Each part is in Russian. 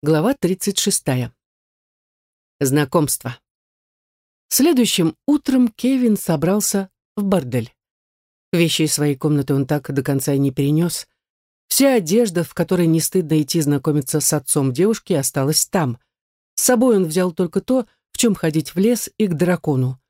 Глава 36. Знакомство. Следующим утром Кевин собрался в бордель. Вещи из своей комнаты он так до конца и не перенес. Вся одежда, в которой не стыдно идти знакомиться с отцом девушки, осталась там. С собой он взял только то, в чем ходить в лес и к дракону.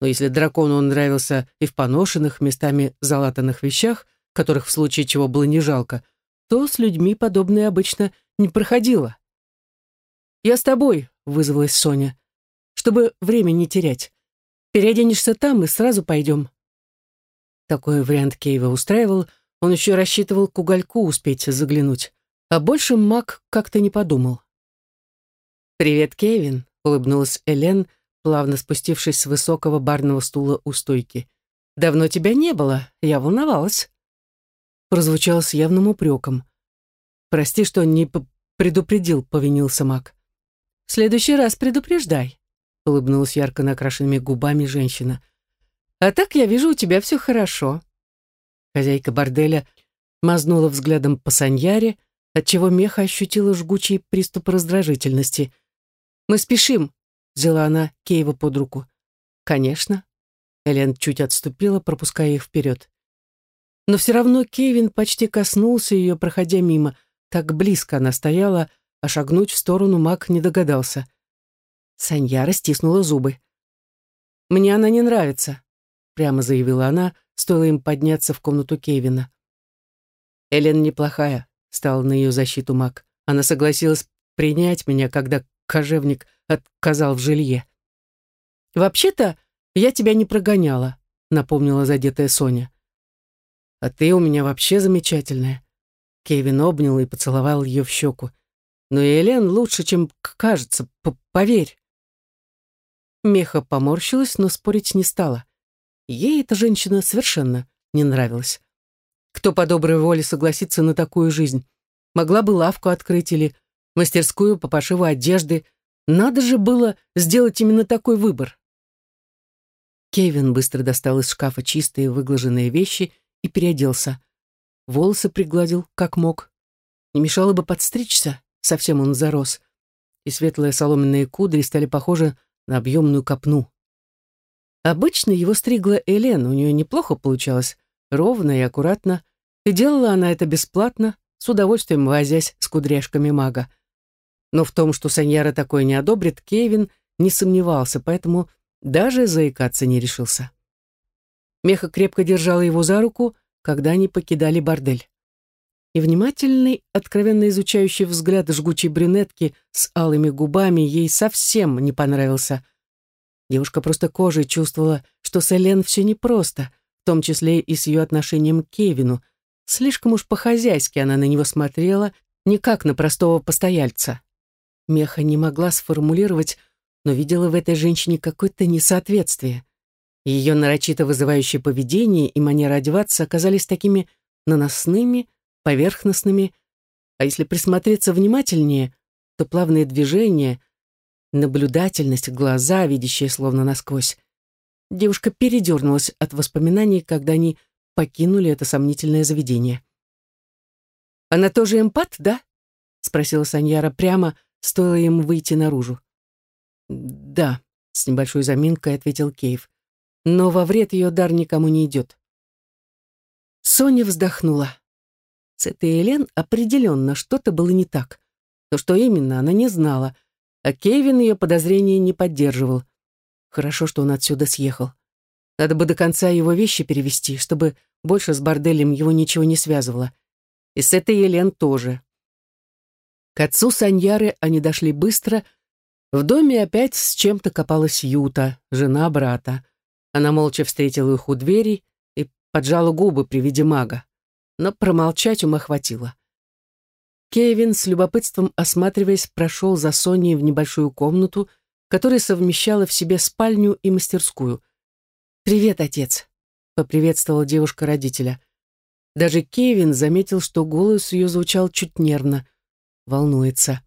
Но если дракону он нравился и в поношенных, местами залатанных вещах, которых в случае чего было не жалко, то с людьми подобное обычно не проходило. «Я с тобой», — вызвалась Соня, «чтобы время не терять. Переоденешься там и сразу пойдем». Такой вариант Кейва устраивал, он еще рассчитывал к угольку успеть заглянуть, а больше маг как-то не подумал. «Привет, Кевин», — улыбнулась Элен, плавно спустившись с высокого барного стула у стойки. «Давно тебя не было, я волновалась». Прозвучало с явным упреком. «Прости, что не предупредил», — повинился маг. «В следующий раз предупреждай», — улыбнулась ярко накрашенными губами женщина. «А так я вижу, у тебя все хорошо». Хозяйка борделя мазнула взглядом по саньяре, отчего меха ощутила жгучий приступ раздражительности. «Мы спешим», — взяла она Кейва под руку. «Конечно». Элен чуть отступила, пропуская их вперед. Но все равно Кевин почти коснулся ее, проходя мимо, так близко она стояла, а шагнуть в сторону маг не догадался. Саньяра стиснула зубы. «Мне она не нравится», — прямо заявила она, стоило им подняться в комнату Кевина. «Элен неплохая», — стал на ее защиту маг. «Она согласилась принять меня, когда кожевник отказал в жилье». «Вообще-то я тебя не прогоняла», — напомнила задетая Соня. «А ты у меня вообще замечательная. Кевин обнял и поцеловал ее в щеку. «Но Елен лучше, чем кажется, поверь». Меха поморщилась, но спорить не стала. Ей эта женщина совершенно не нравилась. Кто по доброй воле согласится на такую жизнь? Могла бы лавку открыть или мастерскую по пошиву одежды. Надо же было сделать именно такой выбор. Кевин быстро достал из шкафа чистые выглаженные вещи и переоделся волосы пригладил, как мог. Не мешало бы подстричься, совсем он зарос, и светлые соломенные кудри стали похожи на объемную копну. Обычно его стригла Элен, у нее неплохо получалось, ровно и аккуратно, и делала она это бесплатно, с удовольствием возясь с кудряшками мага. Но в том, что Саньяра такое не одобрит, Кевин не сомневался, поэтому даже заикаться не решился. Меха крепко держала его за руку, когда они покидали бордель. И внимательный, откровенно изучающий взгляд жгучей брюнетки с алыми губами ей совсем не понравился. Девушка просто кожей чувствовала, что с Элен все непросто, в том числе и с ее отношением к Кевину. Слишком уж по-хозяйски она на него смотрела, не как на простого постояльца. Меха не могла сформулировать, но видела в этой женщине какое-то несоответствие. Ее нарочито вызывающее поведение и манера одеваться оказались такими наносными, поверхностными, а если присмотреться внимательнее, то плавные движения, наблюдательность, глаза, видящие словно насквозь. Девушка передернулась от воспоминаний, когда они покинули это сомнительное заведение. «Она тоже эмпат, да?» — спросила Саньяра прямо, стоило им выйти наружу. «Да», — с небольшой заминкой ответил Кейв но во вред ее дар никому не идет. Соня вздохнула. С этой Элен определенно что-то было не так. Но что именно, она не знала, а Кевин ее подозрения не поддерживал. Хорошо, что он отсюда съехал. Надо бы до конца его вещи перевести, чтобы больше с борделем его ничего не связывало. И с этой Елен тоже. К отцу Саньяры они дошли быстро. В доме опять с чем-то копалась Юта, жена брата. Она молча встретила их у двери и поджала губы при виде мага. Но промолчать ума хватило. Кевин, с любопытством осматриваясь, прошел за Соней в небольшую комнату, которая совмещала в себе спальню и мастерскую. «Привет, отец», — поприветствовала девушка родителя. Даже Кевин заметил, что голос ее звучал чуть нервно. Волнуется.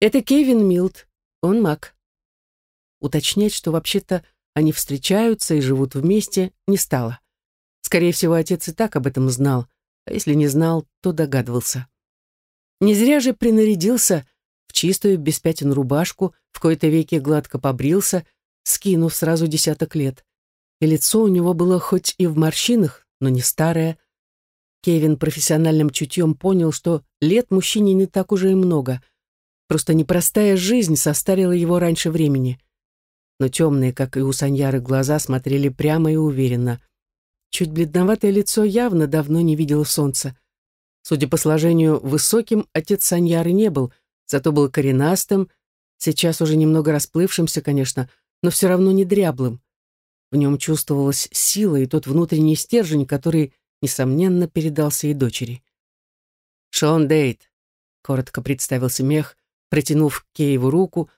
«Это Кевин Милт, он маг». Уточнять, что вообще-то они встречаются и живут вместе, не стало. Скорее всего, отец и так об этом знал, а если не знал, то догадывался. Не зря же принарядился чистую, без пятен рубашку, в кои-то веки гладко побрился, скинув сразу десяток лет. И лицо у него было хоть и в морщинах, но не старое. Кевин профессиональным чутьем понял, что лет мужчине не так уже и много. Просто непростая жизнь состарила его раньше времени. Но темные, как и у Саньяры, глаза смотрели прямо и уверенно. Чуть бледноватое лицо явно давно не видело солнца. Судя по сложению, высоким отец Саньяры не был, зато был коренастым, сейчас уже немного расплывшимся, конечно, но все равно не дряблым. В нем чувствовалась сила и тот внутренний стержень, который, несомненно, передался и дочери. «Шон Дейт», — коротко представился мех, протянув Кейву руку,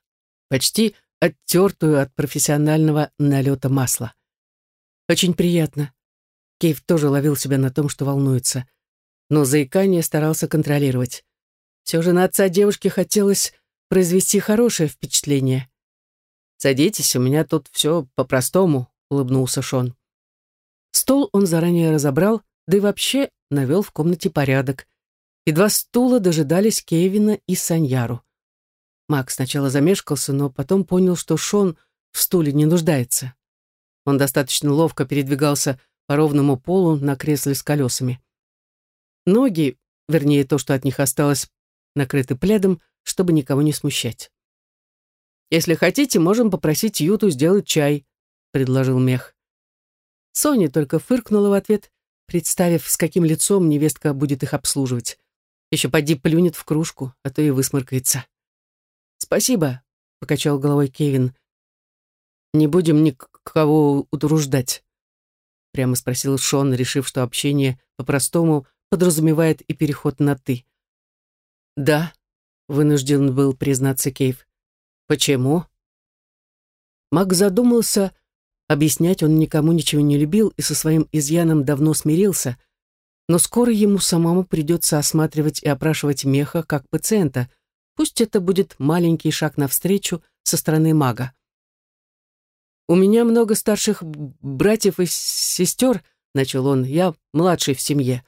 почти оттертую от профессионального налета масла. «Очень приятно». Кейв тоже ловил себя на том, что волнуется, но заикание старался контролировать. Все же на отца девушки хотелось произвести хорошее впечатление. «Садитесь, у меня тут все по-простому», — улыбнулся Шон. Стол он заранее разобрал, да и вообще навел в комнате порядок. И два стула дожидались Кевина и Саньяру. Макс сначала замешкался, но потом понял, что Шон в стуле не нуждается. Он достаточно ловко передвигался по ровному полу на кресле с колесами. Ноги, вернее, то, что от них осталось, накрыты пледом, чтобы никого не смущать. «Если хотите, можем попросить Юту сделать чай», — предложил мех. Соня только фыркнула в ответ, представив, с каким лицом невестка будет их обслуживать. Еще поди плюнет в кружку, а то и высморкается. «Спасибо», — покачал головой Кевин. «Не будем никого утруждать», — прямо спросил Шон, решив, что общение по-простому подразумевает и переход на «ты». «Да», — вынужден был признаться Кейв. «Почему?» Мак задумался, объяснять он никому ничего не любил и со своим изъяном давно смирился, но скоро ему самому придется осматривать и опрашивать меха как пациента, пусть это будет маленький шаг навстречу со стороны мага. «У меня много старших братьев и сестер», — начал он, — «я младший в семье.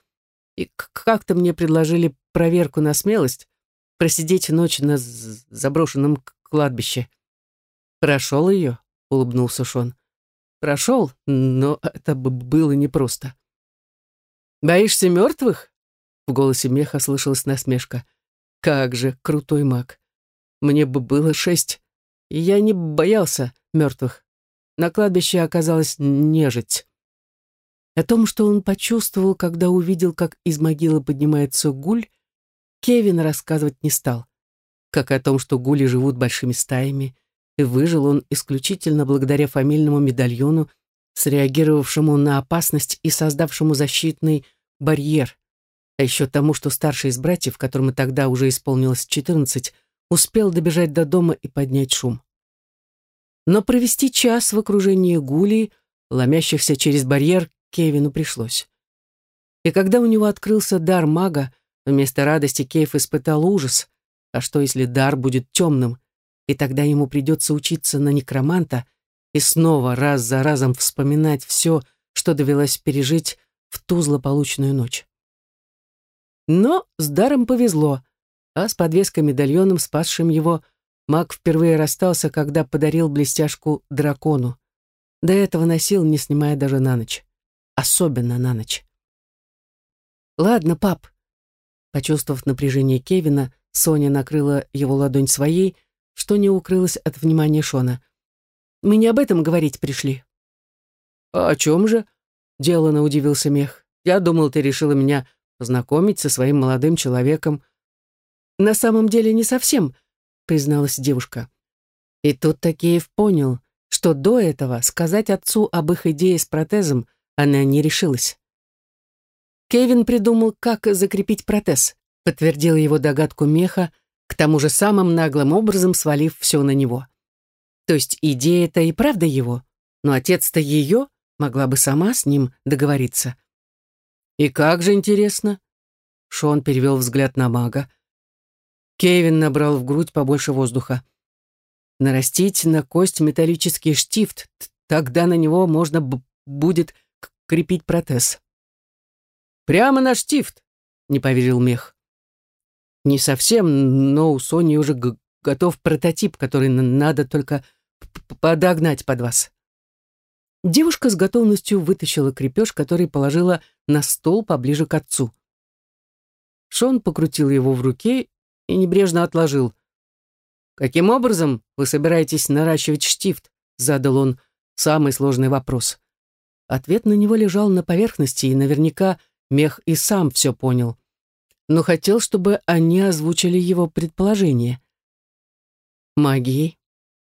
И как-то мне предложили проверку на смелость, просидеть ночь на заброшенном кладбище. «Прошел ее?» — улыбнулся Шон. «Прошел, но это было непросто». «Боишься мертвых?» В голосе меха слышалась насмешка. «Как же, крутой маг! Мне бы было шесть, я не боялся мертвых. На кладбище оказалась нежить». О том, что он почувствовал, когда увидел, как из могилы поднимается гуль, Кевин рассказывать не стал. Как о том, что гули живут большими стаями, и выжил он исключительно благодаря фамильному медальону, среагировавшему на опасность и создавшему защитный барьер, а еще тому, что старший из братьев, которому тогда уже исполнилось четырнадцать, успел добежать до дома и поднять шум. Но провести час в окружении гулей, ломящихся через барьер, Кевину пришлось. И когда у него открылся дар мага, вместо радости Кейв испытал ужас. А что, если дар будет темным, и тогда ему придется учиться на некроманта и снова раз за разом вспоминать все, что довелось пережить в ту злополучную ночь. Но с даром повезло, а с подвеской медальоном, спасшим его, маг впервые расстался, когда подарил блестяшку дракону. До этого носил, не снимая даже на ночь особенно на ночь. «Ладно, пап». Почувствовав напряжение Кевина, Соня накрыла его ладонь своей, что не укрылось от внимания Шона. «Мы не об этом говорить пришли». «А о чем же?» — делано удивился Мех. «Я думал, ты решила меня познакомить со своим молодым человеком». «На самом деле не совсем», — призналась девушка. И тут Такеев понял, что до этого сказать отцу об их идее с протезом она не решилась. Кевин придумал, как закрепить протез, подтвердил его догадку меха, к тому же самым наглым образом свалив все на него. То есть идея-то и правда его, но отец-то ее могла бы сама с ним договориться. «И как же интересно?» Шон перевел взгляд на мага. Кевин набрал в грудь побольше воздуха. «Нарастить на кость металлический штифт, тогда на него можно будет крепить протез. «Прямо на штифт», — не поверил мех. «Не совсем, но у Сони уже готов прототип, который надо только подогнать под вас». Девушка с готовностью вытащила крепеж, который положила на стол поближе к отцу. Шон покрутил его в руке и небрежно отложил. «Каким образом вы собираетесь наращивать штифт?» — задал он самый сложный вопрос. Ответ на него лежал на поверхности, и наверняка Мех и сам все понял. Но хотел, чтобы они озвучили его предположение. «Магией»,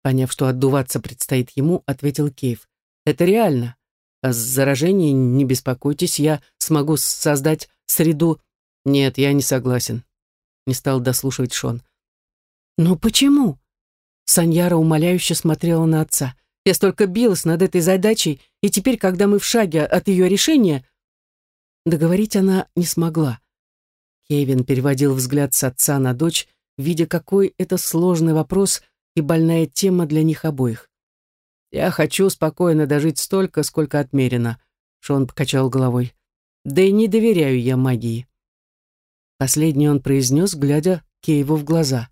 поняв, что отдуваться предстоит ему, ответил Кейв. Это реально. А с заражением не беспокойтесь, я смогу создать среду... Нет, я не согласен. Не стал дослушивать Шон. Но почему? Саньяра умоляюще смотрела на отца. Я столько билась над этой задачей, и теперь, когда мы в шаге от ее решения... Договорить она не смогла. Кевин переводил взгляд с отца на дочь, видя, какой это сложный вопрос и больная тема для них обоих. «Я хочу спокойно дожить столько, сколько отмерено», — Шон покачал головой. «Да и не доверяю я магии». Последнее он произнес, глядя Кейву в глаза.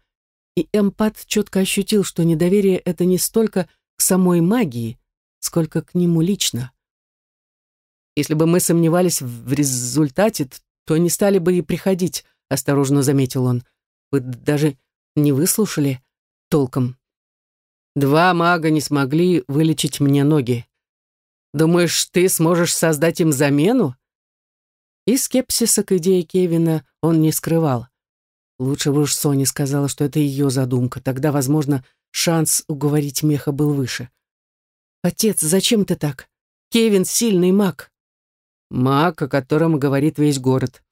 И эмпат четко ощутил, что недоверие — это не столько к самой магии, сколько к нему лично. «Если бы мы сомневались в результате, то не стали бы и приходить», — осторожно заметил он. «Вы даже не выслушали толком Два мага не смогли вылечить мне ноги. Думаешь, ты сможешь создать им замену? И скепсиса к идее Кевина он не скрывал. Лучше бы уж Соня сказала, что это ее задумка. Тогда, возможно, шанс уговорить Меха был выше. «Отец, зачем ты так? Кевин — сильный маг». «Маг, о котором говорит весь город».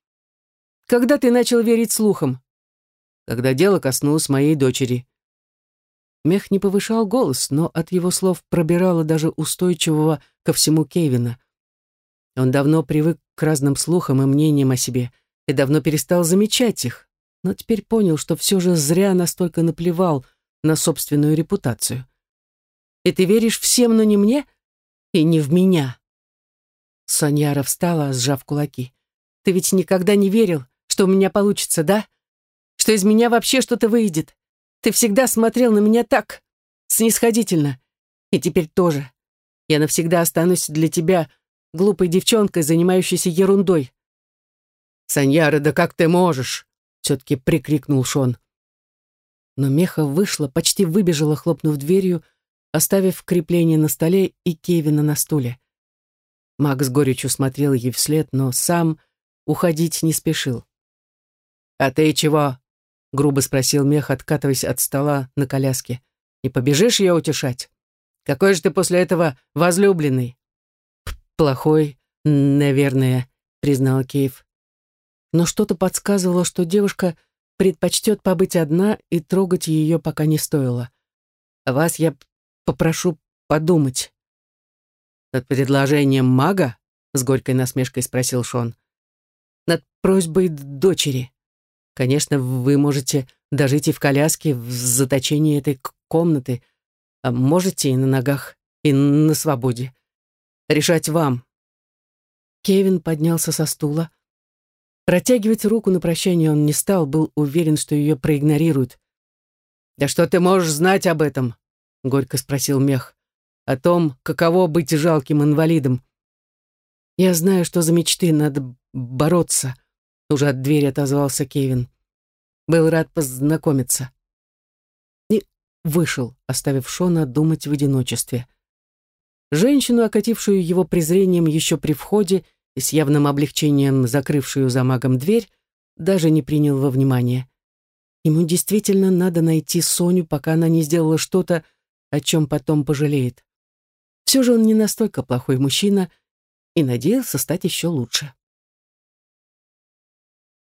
«Когда ты начал верить слухам?» «Когда дело коснулось моей дочери. Мех не повышал голос, но от его слов пробирало даже устойчивого ко всему Кевина. Он давно привык к разным слухам и мнениям о себе и давно перестал замечать их, но теперь понял, что все же зря настолько наплевал на собственную репутацию. «И ты веришь всем, но не мне? И не в меня?» Саньяра встала, сжав кулаки. «Ты ведь никогда не верил, что у меня получится, да? Что из меня вообще что-то выйдет? Ты всегда смотрел на меня так, снисходительно. И теперь тоже. Я навсегда останусь для тебя глупой девчонкой, занимающейся ерундой. «Саньяра, да как ты можешь?» — все-таки прикрикнул Шон. Но Меха вышла, почти выбежала, хлопнув дверью, оставив крепление на столе и Кевина на стуле. Макс горечью смотрел ей вслед, но сам уходить не спешил. «А ты чего, грубо спросил Мех, откатываясь от стола на коляске. «Не побежишь ее утешать? Какой же ты после этого возлюбленный?» «Плохой, наверное», — признал Кейв. Но что-то подсказывало, что девушка предпочтет побыть одна и трогать ее пока не стоило. «Вас я попрошу подумать». «Над предложением мага?» — с горькой насмешкой спросил Шон. «Над просьбой дочери». Конечно, вы можете дожить и в коляске, в заточении этой комнаты, а можете и на ногах, и на свободе. Решать вам. Кевин поднялся со стула. Протягивать руку на прощание он не стал, был уверен, что ее проигнорируют. «Да что ты можешь знать об этом?» — горько спросил Мех. «О том, каково быть жалким инвалидом». «Я знаю, что за мечты надо бороться», уже от двери отозвался Кевин. Был рад познакомиться. И вышел, оставив Шона думать в одиночестве. Женщину, окатившую его презрением еще при входе и с явным облегчением закрывшую за магом дверь, даже не принял во внимание. Ему действительно надо найти Соню, пока она не сделала что-то, о чем потом пожалеет. Все же он не настолько плохой мужчина и надеялся стать еще лучше.